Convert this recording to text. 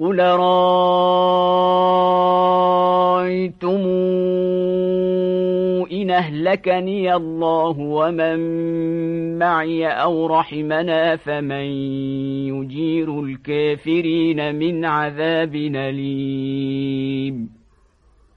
قل رأيتم إن أهلكني الله ومن معي أو رحمنا فمن يجير الكافرين من عذاب أليم.